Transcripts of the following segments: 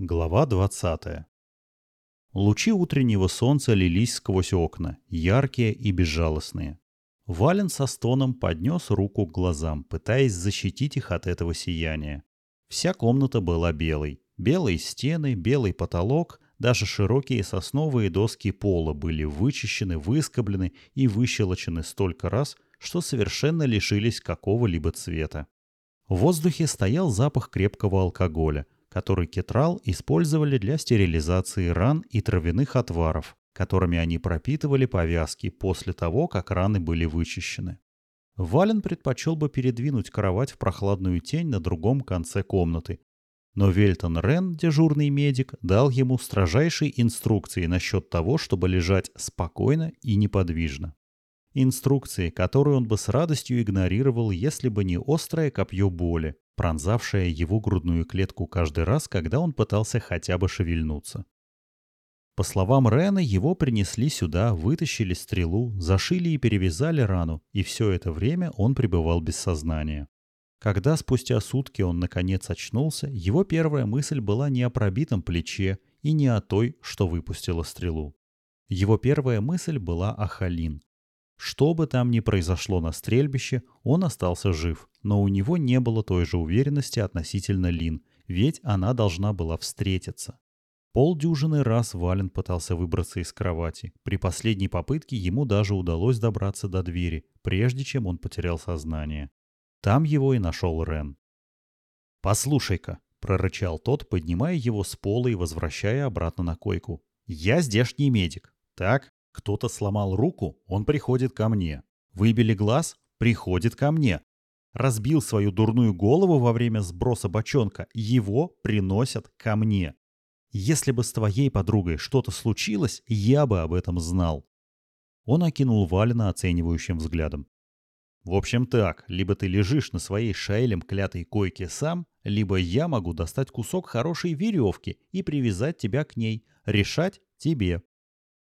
Глава 20. Лучи утреннего солнца лились сквозь окна, яркие и безжалостные. Вален со стоном поднес руку к глазам, пытаясь защитить их от этого сияния. Вся комната была белой. Белые стены, белый потолок, даже широкие сосновые доски пола были вычищены, выскоблены и выщелочены столько раз, что совершенно лишились какого-либо цвета. В воздухе стоял запах крепкого алкоголя – который кетрал использовали для стерилизации ран и травяных отваров, которыми они пропитывали повязки после того, как раны были вычищены. Вален предпочел бы передвинуть кровать в прохладную тень на другом конце комнаты. Но Вельтон Рен, дежурный медик, дал ему строжайшие инструкции насчет того, чтобы лежать спокойно и неподвижно. Инструкции, которые он бы с радостью игнорировал, если бы не острое копье боли, пронзавшая его грудную клетку каждый раз, когда он пытался хотя бы шевельнуться. По словам Рена, его принесли сюда, вытащили стрелу, зашили и перевязали рану, и все это время он пребывал без сознания. Когда спустя сутки он наконец очнулся, его первая мысль была не о пробитом плече и не о той, что выпустила стрелу. Его первая мысль была о Халин, что бы там ни произошло на стрельбище, он остался жив, но у него не было той же уверенности относительно Лин, ведь она должна была встретиться. Полдюжины раз Вален пытался выбраться из кровати. При последней попытке ему даже удалось добраться до двери, прежде чем он потерял сознание. Там его и нашел Рен. «Послушай-ка», — прорычал тот, поднимая его с пола и возвращая обратно на койку. «Я здешний медик. Так, кто-то сломал руку, он приходит ко мне. Выбили глаз, приходит ко мне. Разбил свою дурную голову во время сброса бочонка, его приносят ко мне. Если бы с твоей подругой что-то случилось, я бы об этом знал. Он окинул Валина оценивающим взглядом. В общем так, либо ты лежишь на своей шайлем клятой койке сам, либо я могу достать кусок хорошей веревки и привязать тебя к ней. Решать тебе.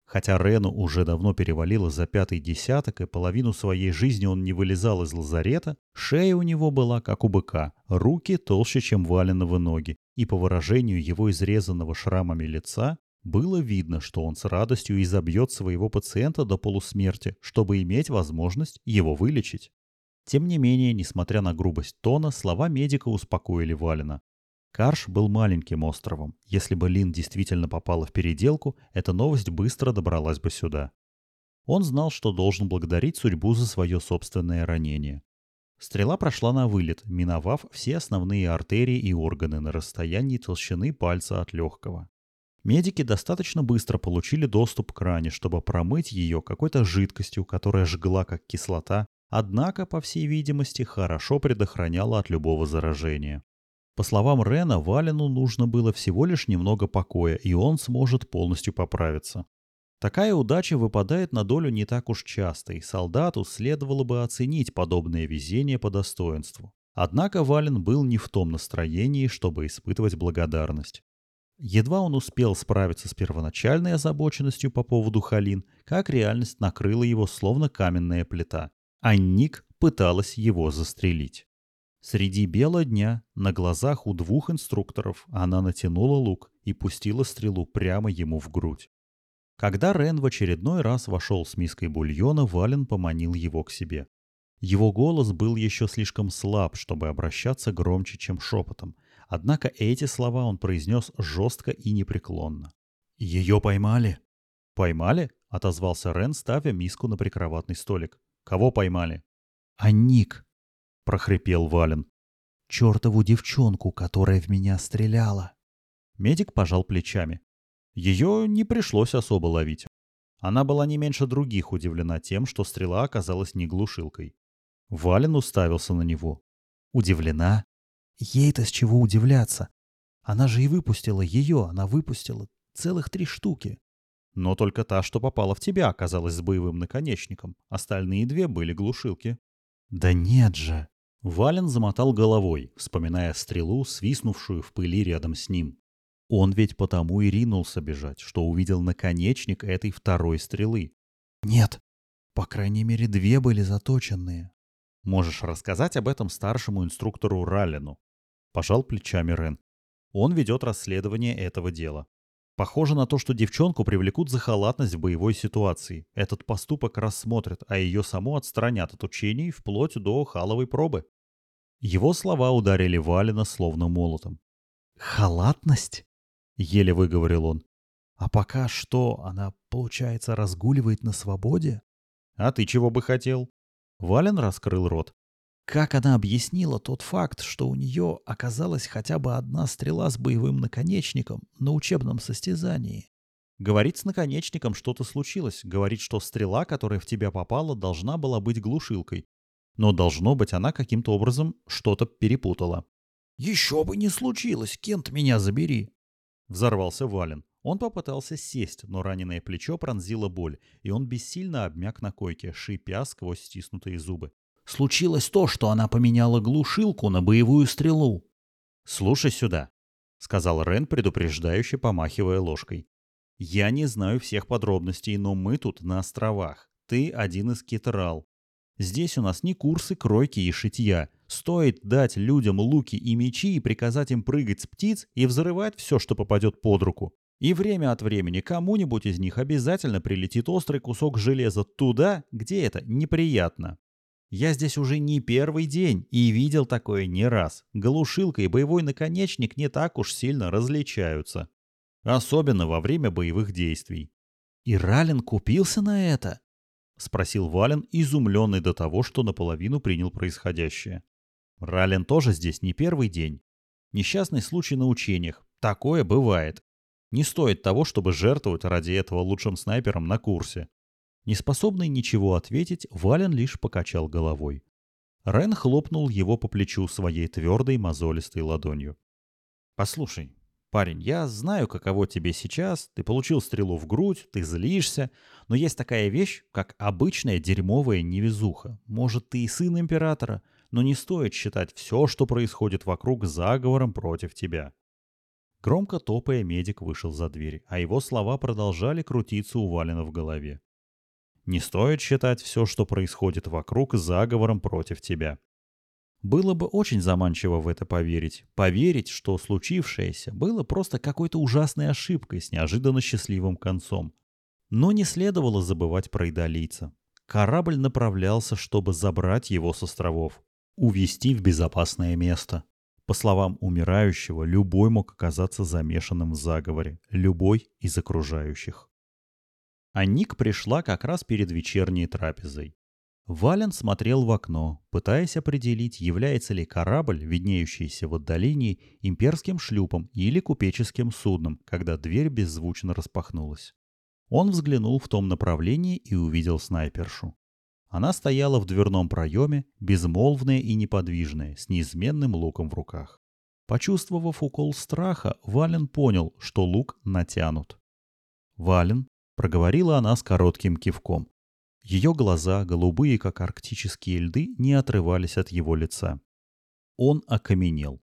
Хотя Рену уже давно перевалило за пятый десяток, и половину своей жизни он не вылезал из лазарета, шея у него была как у быка, руки толще, чем валеновы ноги, и по выражению его изрезанного шрамами лица было видно, что он с радостью изобьет своего пациента до полусмерти, чтобы иметь возможность его вылечить. Тем не менее, несмотря на грубость тона, слова медика успокоили Валина. Карш был маленьким островом. Если бы Лин действительно попала в переделку, эта новость быстро добралась бы сюда. Он знал, что должен благодарить судьбу за свое собственное ранение. Стрела прошла на вылет, миновав все основные артерии и органы на расстоянии толщины пальца от легкого. Медики достаточно быстро получили доступ к ране, чтобы промыть ее какой-то жидкостью, которая жгла как кислота, однако, по всей видимости, хорошо предохраняла от любого заражения. По словам Рена, Валину нужно было всего лишь немного покоя, и он сможет полностью поправиться. Такая удача выпадает на долю не так уж часто, и солдату следовало бы оценить подобное везение по достоинству. Однако Вален был не в том настроении, чтобы испытывать благодарность. Едва он успел справиться с первоначальной озабоченностью по поводу Халин, как реальность накрыла его словно каменная плита, а Ник пыталась его застрелить. Среди бела дня на глазах у двух инструкторов она натянула лук и пустила стрелу прямо ему в грудь. Когда Рен в очередной раз вошел с миской бульона, Вален поманил его к себе. Его голос был еще слишком слаб, чтобы обращаться громче, чем шепотом. Однако эти слова он произнес жестко и непреклонно. «Ее поймали?» «Поймали?» — отозвался Рен, ставя миску на прикроватный столик. «Кого поймали?» «А Ник», — прохрипел Вален. «Чертову девчонку, которая в меня стреляла!» Медик пожал плечами. Ее не пришлось особо ловить. Она была не меньше других удивлена тем, что стрела оказалась не глушилкой. Вален уставился на него. «Удивлена? Ей-то с чего удивляться? Она же и выпустила ее, она выпустила целых три штуки. Но только та, что попала в тебя, оказалась с боевым наконечником. Остальные две были глушилки». «Да нет же!» Вален замотал головой, вспоминая стрелу, свистнувшую в пыли рядом с ним. Он ведь потому и ринулся бежать, что увидел наконечник этой второй стрелы. «Нет, по крайней мере, две были заточенные». «Можешь рассказать об этом старшему инструктору Раллину?» Пожал плечами Рен. Он ведет расследование этого дела. Похоже на то, что девчонку привлекут за халатность в боевой ситуации. Этот поступок рассмотрят, а ее саму отстранят от учений вплоть до халовой пробы. Его слова ударили Валина словно молотом. «Халатность?» — еле выговорил он. «А пока что, она, получается, разгуливает на свободе?» «А ты чего бы хотел?» Вален раскрыл рот. Как она объяснила тот факт, что у нее оказалась хотя бы одна стрела с боевым наконечником на учебном состязании? Говорит, с наконечником что-то случилось. Говорит, что стрела, которая в тебя попала, должна была быть глушилкой. Но должно быть, она каким-то образом что-то перепутала. «Еще бы не случилось, Кент, меня забери!» Взорвался Вален. Он попытался сесть, но раненое плечо пронзило боль, и он бессильно обмяк на койке, шипя сквозь стиснутые зубы. «Случилось то, что она поменяла глушилку на боевую стрелу». «Слушай сюда», — сказал Рен, предупреждающе помахивая ложкой. «Я не знаю всех подробностей, но мы тут на островах. Ты один из китерал. Здесь у нас не курсы кройки и шитья. Стоит дать людям луки и мечи и приказать им прыгать с птиц и взрывать все, что попадет под руку. И время от времени кому-нибудь из них обязательно прилетит острый кусок железа туда, где это неприятно. Я здесь уже не первый день и видел такое не раз. Глушилка и боевой наконечник не так уж сильно различаются. Особенно во время боевых действий. И Ралин купился на это? — спросил Вален, изумленный до того, что наполовину принял происходящее. Рален тоже здесь не первый день. Несчастный случай на учениях. Такое бывает. Не стоит того, чтобы жертвовать ради этого лучшим снайпером на курсе. Неспособный ничего ответить, Вален лишь покачал головой. Рен хлопнул его по плечу своей твердой мозолистой ладонью. «Послушай, парень, я знаю, каково тебе сейчас. Ты получил стрелу в грудь, ты злишься. Но есть такая вещь, как обычная дерьмовая невезуха. Может, ты и сын императора, но не стоит считать все, что происходит вокруг, заговором против тебя. Громко топая, медик вышел за дверь, а его слова продолжали крутиться у Валина в голове. Не стоит считать все, что происходит вокруг, заговором против тебя. Было бы очень заманчиво в это поверить. Поверить, что случившееся было просто какой-то ужасной ошибкой с неожиданно счастливым концом. Но не следовало забывать про идолийца. Корабль направлялся, чтобы забрать его с островов увести в безопасное место. По словам умирающего, любой мог оказаться замешанным в заговоре, любой из окружающих. А Ник пришла как раз перед вечерней трапезой. Вален смотрел в окно, пытаясь определить, является ли корабль, виднеющийся в отдалении, имперским шлюпом или купеческим судном, когда дверь беззвучно распахнулась. Он взглянул в том направлении и увидел снайпершу. Она стояла в дверном проеме, безмолвная и неподвижная, с неизменным луком в руках. Почувствовав укол страха, Вален понял, что лук натянут. «Вален», — проговорила она с коротким кивком. Ее глаза, голубые, как арктические льды, не отрывались от его лица. Он окаменел.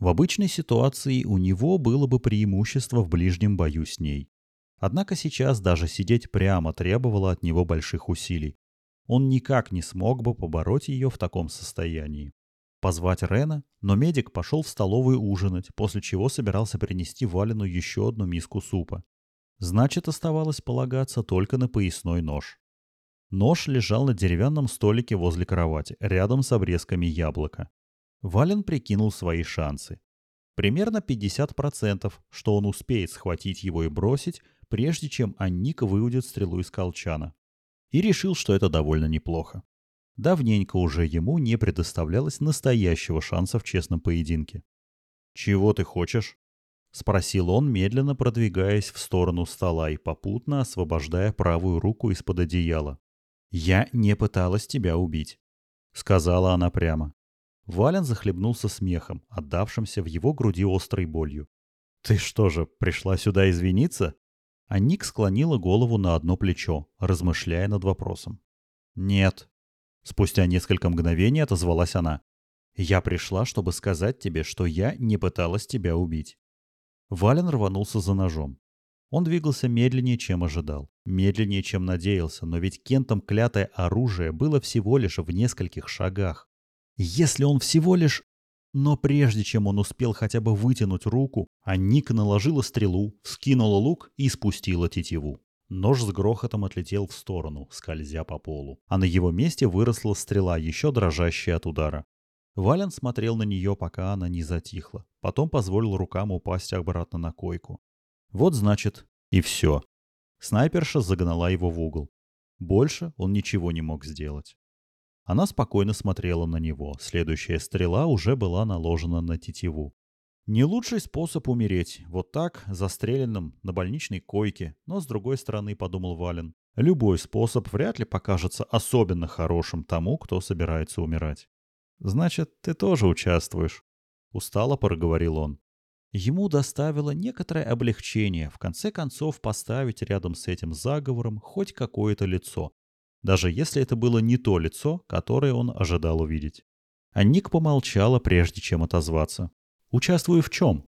В обычной ситуации у него было бы преимущество в ближнем бою с ней. Однако сейчас даже сидеть прямо требовало от него больших усилий. Он никак не смог бы побороть ее в таком состоянии. Позвать Рена, но медик пошел в столовую ужинать, после чего собирался принести Валину еще одну миску супа. Значит, оставалось полагаться только на поясной нож. Нож лежал на деревянном столике возле кровати, рядом с обрезками яблока. Вален прикинул свои шансы. Примерно 50%, что он успеет схватить его и бросить, прежде чем Анника выудит стрелу из колчана и решил, что это довольно неплохо. Давненько уже ему не предоставлялось настоящего шанса в честном поединке. «Чего ты хочешь?» — спросил он, медленно продвигаясь в сторону стола и попутно освобождая правую руку из-под одеяла. «Я не пыталась тебя убить», — сказала она прямо. Вален захлебнулся смехом, отдавшимся в его груди острой болью. «Ты что же, пришла сюда извиниться?» А Ник склонила голову на одно плечо, размышляя над вопросом. «Нет». Спустя несколько мгновений отозвалась она. «Я пришла, чтобы сказать тебе, что я не пыталась тебя убить». Вален рванулся за ножом. Он двигался медленнее, чем ожидал, медленнее, чем надеялся, но ведь Кентом клятое оружие было всего лишь в нескольких шагах. Если он всего лишь... Но прежде чем он успел хотя бы вытянуть руку, Анника наложила стрелу, вскинула лук и спустила тетиву. Нож с грохотом отлетел в сторону, скользя по полу, а на его месте выросла стрела, еще дрожащая от удара. Вален смотрел на нее, пока она не затихла. Потом позволил рукам упасть обратно на койку. Вот значит, и все. Снайперша загнала его в угол. Больше он ничего не мог сделать. Она спокойно смотрела на него. Следующая стрела уже была наложена на тетиву. Не лучший способ умереть. Вот так, застреленным, на больничной койке. Но, с другой стороны, подумал Вален, любой способ вряд ли покажется особенно хорошим тому, кто собирается умирать. «Значит, ты тоже участвуешь», — устало проговорил он. Ему доставило некоторое облегчение в конце концов поставить рядом с этим заговором хоть какое-то лицо, даже если это было не то лицо, которое он ожидал увидеть. А Ник помолчала, прежде чем отозваться. «Участвую в чем?»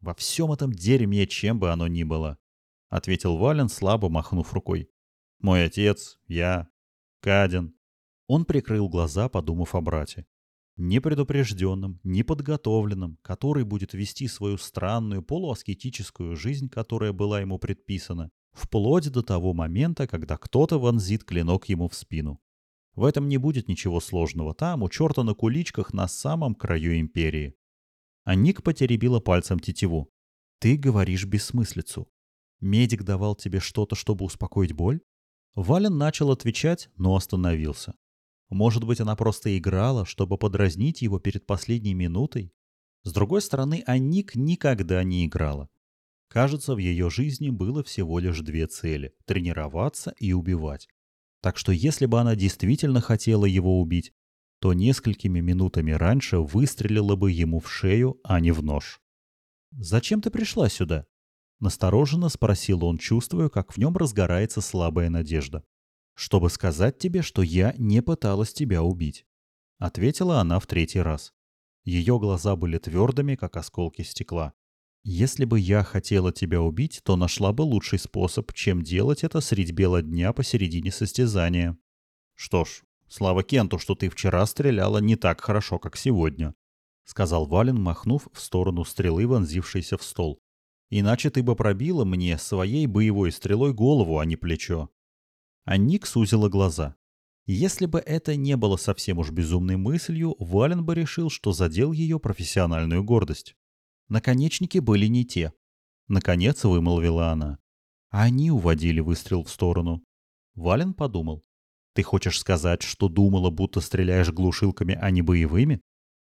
«Во всем этом дерьме, чем бы оно ни было», — ответил Вален, слабо махнув рукой. «Мой отец, я, Кадин». Он прикрыл глаза, подумав о брате. Непредупрежденным, неподготовленным, который будет вести свою странную полуаскетическую жизнь, которая была ему предписана, вплоть до того момента, когда кто-то вонзит клинок ему в спину. В этом не будет ничего сложного. Там, у черта на куличках, на самом краю империи. А Ник потеребила пальцем тетиву. «Ты говоришь бессмыслицу. Медик давал тебе что-то, чтобы успокоить боль?» Вален начал отвечать, но остановился. Может быть, она просто играла, чтобы подразнить его перед последней минутой? С другой стороны, Анник никогда не играла. Кажется, в ее жизни было всего лишь две цели – тренироваться и убивать. Так что если бы она действительно хотела его убить, то несколькими минутами раньше выстрелила бы ему в шею, а не в нож. «Зачем ты пришла сюда?» Настороженно спросил он, чувствуя, как в нем разгорается слабая надежда. «Чтобы сказать тебе, что я не пыталась тебя убить», — ответила она в третий раз. Ее глаза были твердыми, как осколки стекла. Если бы я хотела тебя убить, то нашла бы лучший способ, чем делать это средь бела дня посередине состязания. Что ж, слава Кенту, что ты вчера стреляла не так хорошо, как сегодня, сказал Вален, махнув в сторону стрелы, вонзившейся в стол. Иначе ты бы пробила мне своей боевой стрелой голову, а не плечо. А Ник сузила глаза. Если бы это не было совсем уж безумной мыслью, Вален бы решил, что задел ее профессиональную гордость. Наконечники были не те. Наконец вымолвила она. Они уводили выстрел в сторону. Вален подумал. Ты хочешь сказать, что думала, будто стреляешь глушилками, а не боевыми?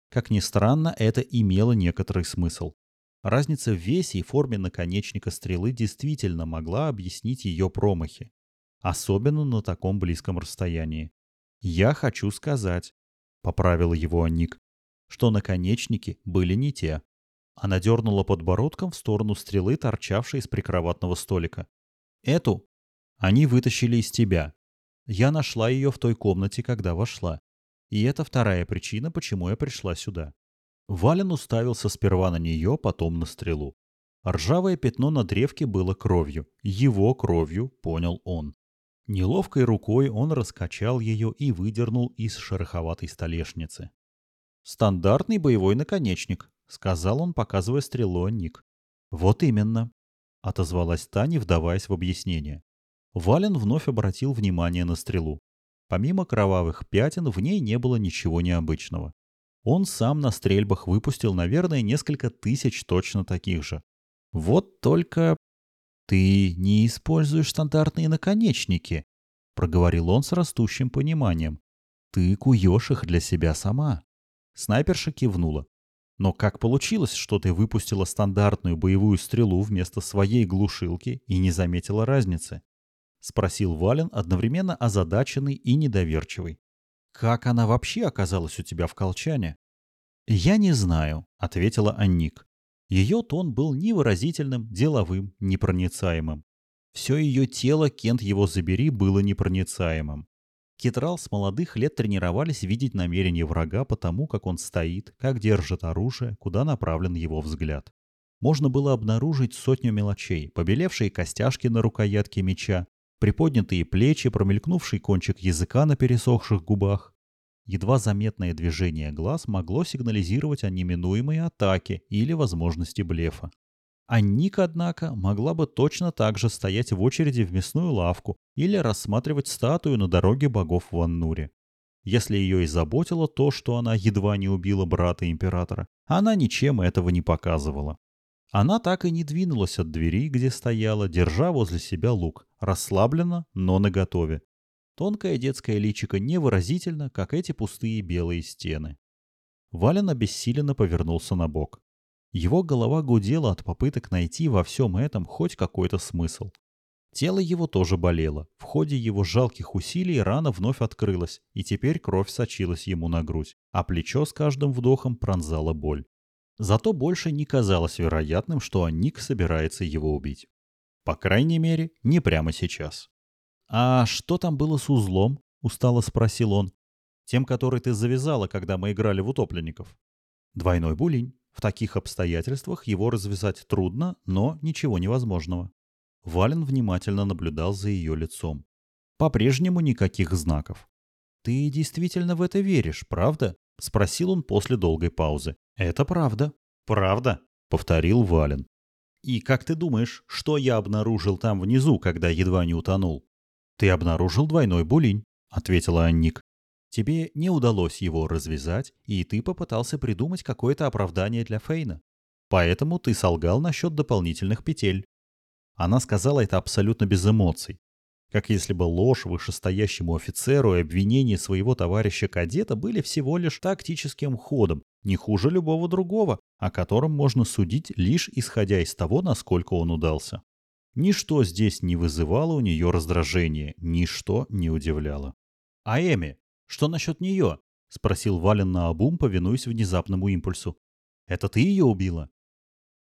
Как ни странно, это имело некоторый смысл. Разница в весе и форме наконечника стрелы действительно могла объяснить ее промахи. Особенно на таком близком расстоянии. «Я хочу сказать», — поправила его Ник, — «что наконечники были не те». Она дернула подбородком в сторону стрелы, торчавшей из прикроватного столика. «Эту они вытащили из тебя. Я нашла ее в той комнате, когда вошла. И это вторая причина, почему я пришла сюда». Вален уставился сперва на нее, потом на стрелу. Ржавое пятно на древке было кровью. Его кровью, понял он. Неловкой рукой он раскачал ее и выдернул из шероховатой столешницы. Стандартный боевой наконечник, — сказал он, показывая стрелу Ник. «Вот именно», — отозвалась Таня, вдаваясь в объяснение. Вален вновь обратил внимание на стрелу. Помимо кровавых пятен, в ней не было ничего необычного. Он сам на стрельбах выпустил, наверное, несколько тысяч точно таких же. Вот только... «Ты не используешь стандартные наконечники», — проговорил он с растущим пониманием. «Ты куешь их для себя сама». Снайперша кивнула. Но как получилось, что ты выпустила стандартную боевую стрелу вместо своей глушилки и не заметила разницы? Спросил Вален, одновременно озадаченный и недоверчивый. Как она вообще оказалась у тебя в колчане? Я не знаю, ответила Анник. Ее тон был невыразительным, деловым, непроницаемым. Все ее тело, Кент его забери, было непроницаемым. Кетрал с молодых лет тренировались видеть намерения врага по тому, как он стоит, как держит оружие, куда направлен его взгляд. Можно было обнаружить сотню мелочей, побелевшие костяшки на рукоятке меча, приподнятые плечи, промелькнувший кончик языка на пересохших губах. Едва заметное движение глаз могло сигнализировать о неминуемой атаке или возможности блефа. А Ник, однако, могла бы точно так же стоять в очереди в мясную лавку или рассматривать статую на дороге богов в Аннуре. Если ее и заботило то, что она едва не убила брата императора, она ничем этого не показывала. Она так и не двинулась от двери, где стояла, держа возле себя лук, расслабленно, но наготове. Тонкое детское личико невыразительно, как эти пустые белые стены. Вален обессиленно повернулся на бок. Его голова гудела от попыток найти во всем этом хоть какой-то смысл. Тело его тоже болело. В ходе его жалких усилий рана вновь открылась, и теперь кровь сочилась ему на грудь, а плечо с каждым вдохом пронзала боль. Зато больше не казалось вероятным, что Ник собирается его убить. По крайней мере, не прямо сейчас. «А что там было с узлом?» — устало спросил он. «Тем, который ты завязала, когда мы играли в утопленников». «Двойной булинь. В таких обстоятельствах его развязать трудно, но ничего невозможного. Вален внимательно наблюдал за ее лицом. По-прежнему никаких знаков. «Ты действительно в это веришь, правда?» — спросил он после долгой паузы. «Это правда». «Правда?» — повторил Вален. «И как ты думаешь, что я обнаружил там внизу, когда едва не утонул?» «Ты обнаружил двойной булинь», — ответила Анник. Тебе не удалось его развязать, и ты попытался придумать какое-то оправдание для Фейна. Поэтому ты солгал насчет дополнительных петель. Она сказала это абсолютно без эмоций. Как если бы ложь вышестоящему офицеру и обвинение своего товарища-кадета были всего лишь тактическим ходом, не хуже любого другого, о котором можно судить лишь исходя из того, насколько он удался. Ничто здесь не вызывало у нее раздражения, ничто не удивляло. А Эми, «Что насчет нее?» — спросил Вален на обум, повинуясь внезапному импульсу. «Это ты ее убила?»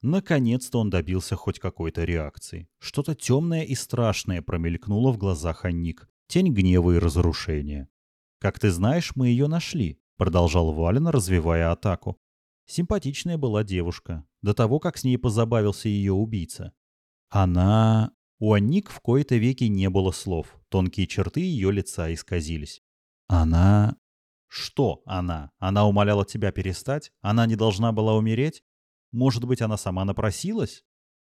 Наконец-то он добился хоть какой-то реакции. Что-то темное и страшное промелькнуло в глазах Анник. Тень гнева и разрушения. «Как ты знаешь, мы ее нашли», — продолжал Вален, развивая атаку. Симпатичная была девушка, до того, как с ней позабавился ее убийца. Она... У Анник в кои-то веки не было слов, тонкие черты ее лица исказились. Она... Что она? Она умоляла тебя перестать? Она не должна была умереть? Может быть, она сама напросилась?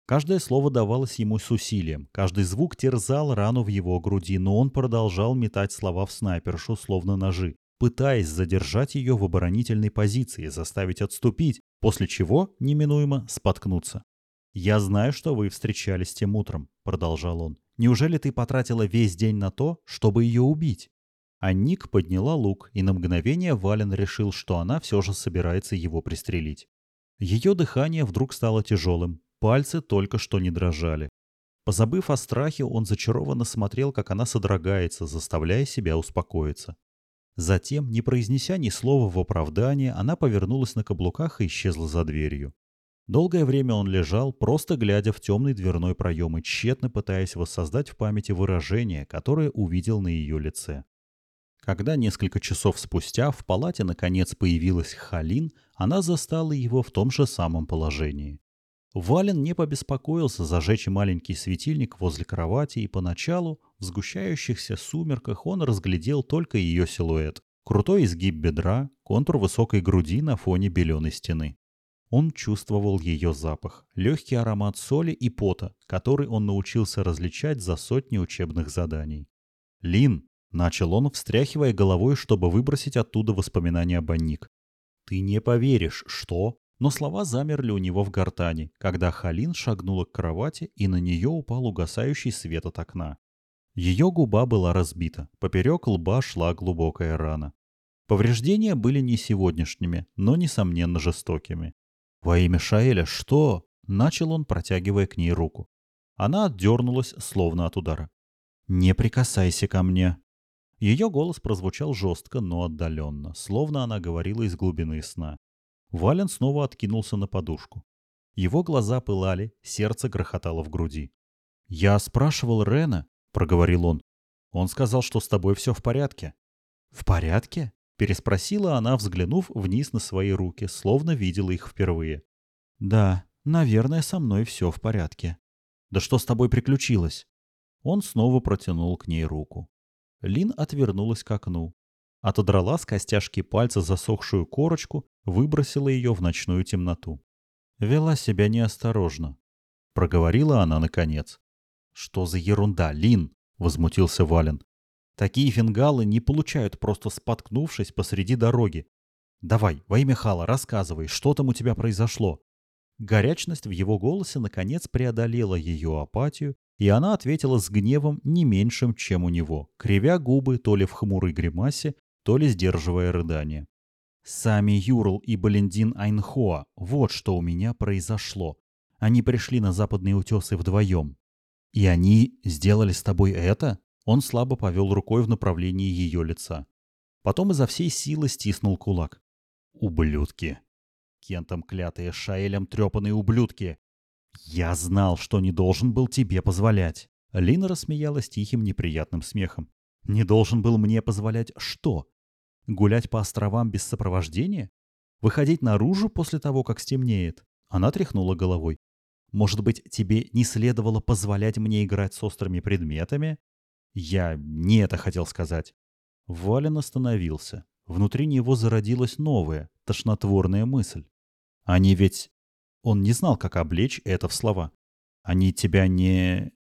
Каждое слово давалось ему с усилием, каждый звук терзал рану в его груди, но он продолжал метать слова в снайпершу, словно ножи, пытаясь задержать ее в оборонительной позиции, заставить отступить, после чего, неминуемо, споткнуться. «Я знаю, что вы встречались тем утром», — продолжал он. «Неужели ты потратила весь день на то, чтобы ее убить?» А Ник подняла лук, и на мгновение Вален решил, что она все же собирается его пристрелить. Ее дыхание вдруг стало тяжелым, пальцы только что не дрожали. Позабыв о страхе, он зачарованно смотрел, как она содрогается, заставляя себя успокоиться. Затем, не произнеся ни слова в оправдание, она повернулась на каблуках и исчезла за дверью. Долгое время он лежал, просто глядя в темный дверной проем и тщетно пытаясь воссоздать в памяти выражение, которое увидел на ее лице. Когда несколько часов спустя в палате наконец появилась Халин, она застала его в том же самом положении. Вален не побеспокоился зажечь маленький светильник возле кровати, и поначалу, в сгущающихся сумерках, он разглядел только ее силуэт. Крутой изгиб бедра, контур высокой груди на фоне беленой стены. Он чувствовал ее запах, легкий аромат соли и пота, который он научился различать за сотни учебных заданий. «Лин!» Начал он, встряхивая головой, чтобы выбросить оттуда воспоминания об Анник. «Ты не поверишь, что...» Но слова замерли у него в гортани, когда Халин шагнула к кровати, и на нее упал угасающий свет от окна. Ее губа была разбита, поперек лба шла глубокая рана. Повреждения были не сегодняшними, но, несомненно, жестокими. «Во имя Шаэля, что?» — начал он, протягивая к ней руку. Она отдернулась, словно от удара. «Не прикасайся ко мне», ее голос прозвучал жестко, но отдаленно, словно она говорила из глубины сна. Вален снова откинулся на подушку. Его глаза пылали, сердце грохотало в груди. «Я спрашивал Рена», — проговорил он. «Он сказал, что с тобой все в порядке». «В порядке?» — переспросила она, взглянув вниз на свои руки, словно видела их впервые. «Да, наверное, со мной все в порядке». «Да что с тобой приключилось?» Он снова протянул к ней руку. Лин отвернулась к окну. отодрала с костяшки пальца засохшую корочку, выбросила ее в ночную темноту. Вела себя неосторожно. Проговорила она наконец. «Что за ерунда, Лин?» — возмутился Вален. «Такие фингалы не получают, просто споткнувшись посреди дороги. Давай, во имя Хала, рассказывай, что там у тебя произошло?» Горячность в его голосе наконец преодолела ее апатию, и она ответила с гневом не меньшим, чем у него, кривя губы то ли в хмурой гримасе, то ли сдерживая рыдание. «Сами Юрл и Балендин Айнхоа, вот что у меня произошло. Они пришли на западные утесы вдвоем. И они сделали с тобой это?» Он слабо повел рукой в направлении ее лица. Потом изо всей силы стиснул кулак. «Ублюдки!» Кентом клятые, Шаэлем трепанные ублюдки. Я знал, что не должен был тебе позволять. Лина рассмеялась тихим неприятным смехом. Не должен был мне позволять что? Гулять по островам без сопровождения? Выходить наружу после того, как стемнеет? Она тряхнула головой. Может быть, тебе не следовало позволять мне играть с острыми предметами? Я не это хотел сказать. Вален остановился. Внутри него зародилась новая, тошнотворная мысль. Они ведь... Он не знал, как облечь это в слова. Они тебя не...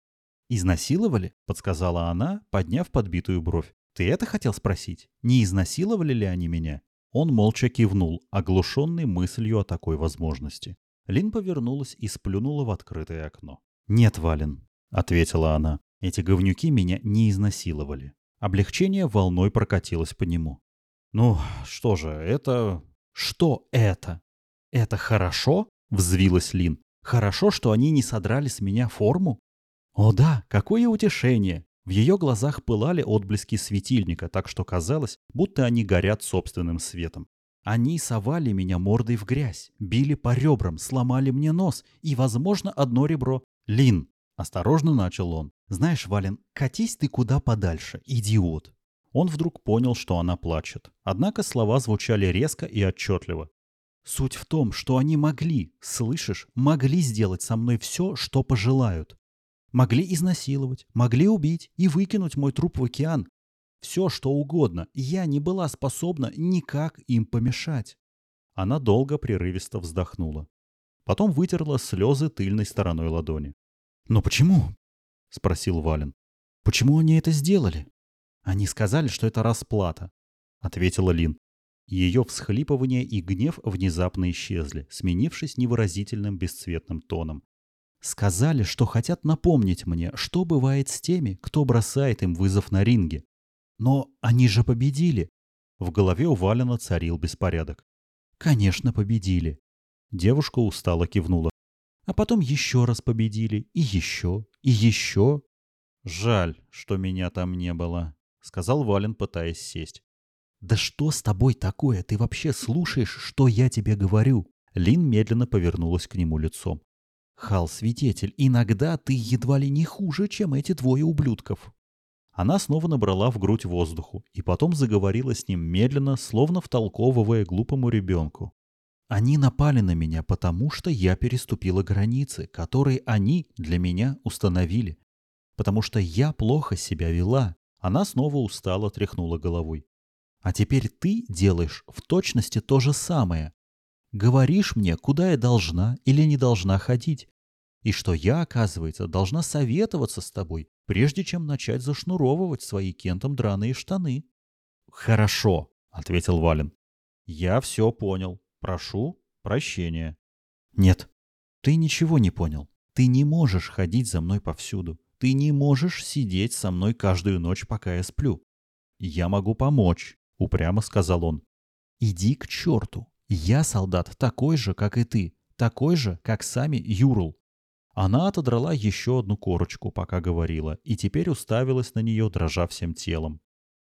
«Изнасиловали?» — подсказала она, подняв подбитую бровь. «Ты это хотел спросить? Не изнасиловали ли они меня?» Он молча кивнул, оглушенный мыслью о такой возможности. Лин повернулась и сплюнула в открытое окно. «Нет, Вален», — ответила она. «Эти говнюки меня не изнасиловали». Облегчение волной прокатилось по нему. «Ну, что же, это...» «Что это?» «Это хорошо?» — взвилась Лин. «Хорошо, что они не содрали с меня форму?» «О да, какое утешение!» В ее глазах пылали отблески светильника, так что казалось, будто они горят собственным светом. Они совали меня мордой в грязь, били по ребрам, сломали мне нос и, возможно, одно ребро. «Лин!» — осторожно начал он. «Знаешь, Вален, катись ты куда подальше, идиот!» Он вдруг понял, что она плачет. Однако слова звучали резко и отчетливо. «Суть в том, что они могли, слышишь, могли сделать со мной все, что пожелают. Могли изнасиловать, могли убить и выкинуть мой труп в океан. Все, что угодно. Я не была способна никак им помешать». Она долго прерывисто вздохнула. Потом вытерла слезы тыльной стороной ладони. «Но почему?» — спросил Вален. «Почему они это сделали?» «Они сказали, что это расплата», — ответила Лин. Ее всхлипывание и гнев внезапно исчезли, сменившись невыразительным бесцветным тоном. «Сказали, что хотят напомнить мне, что бывает с теми, кто бросает им вызов на ринге. Но они же победили!» В голове у Валена царил беспорядок. «Конечно, победили!» Девушка устало кивнула. «А потом еще раз победили, и еще, и еще!» «Жаль, что меня там не было», сказал Вален, пытаясь сесть. «Да что с тобой такое? Ты вообще слушаешь, что я тебе говорю?» Лин медленно повернулась к нему лицом. «Хал, свидетель, иногда ты едва ли не хуже, чем эти двое ублюдков». Она снова набрала в грудь воздуху и потом заговорила с ним медленно, словно втолковывая глупому ребенку. «Они напали на меня, потому что я переступила границы, которые они для меня установили. Потому что я плохо себя вела, она снова устало тряхнула головой. «А теперь ты делаешь в точности то же самое. Говоришь мне, куда я должна или не должна ходить. И что я, оказывается, должна советоваться с тобой, прежде чем начать зашнуровывать свои кентом драные штаны». «Хорошо», — ответил Вален. «Я все понял. Прошу прощения». «Нет, ты ничего не понял. Ты не можешь ходить за мной повсюду. Ты не можешь сидеть со мной каждую ночь, пока я сплю. Я могу помочь, упрямо сказал он. Иди к черту. Я солдат такой же, как и ты. Такой же, как сами Юрл. Она отодрала еще одну корочку, пока говорила, и теперь уставилась на нее, дрожа всем телом.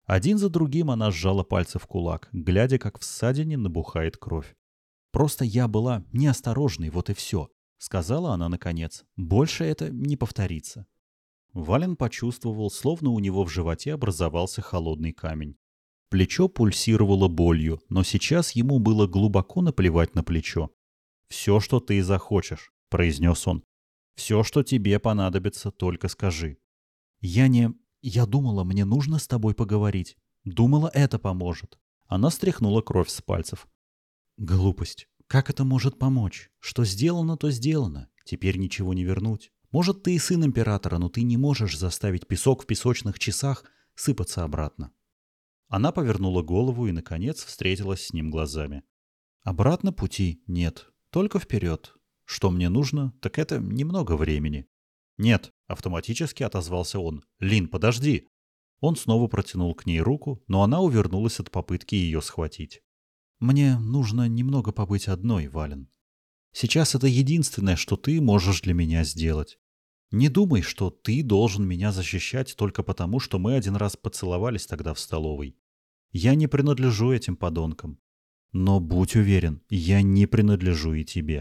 Один за другим она сжала пальцы в кулак, глядя, как в ссадине набухает кровь. «Просто я была неосторожной, вот и все», — сказала она наконец. «Больше это не повторится». Вален почувствовал, словно у него в животе образовался холодный камень. Плечо пульсировало болью, но сейчас ему было глубоко наплевать на плечо. «Все, что ты захочешь», — произнес он. «Все, что тебе понадобится, только скажи». «Я не... Я думала, мне нужно с тобой поговорить. Думала, это поможет. Она стряхнула кровь с пальцев. Глупость. Как это может помочь? Что сделано, то сделано. Теперь ничего не вернуть. Может, ты и сын императора, но ты не можешь заставить песок в песочных часах сыпаться обратно. Она повернула голову и, наконец, встретилась с ним глазами. Обратно пути нет, только вперед. Что мне нужно, так это немного времени. Нет, автоматически отозвался он. Лин, подожди. Он снова протянул к ней руку, но она увернулась от попытки ее схватить. Мне нужно немного побыть одной, Вален. Сейчас это единственное, что ты можешь для меня сделать. Не думай, что ты должен меня защищать только потому, что мы один раз поцеловались тогда в столовой. Я не принадлежу этим подонкам. Но будь уверен, я не принадлежу и тебе.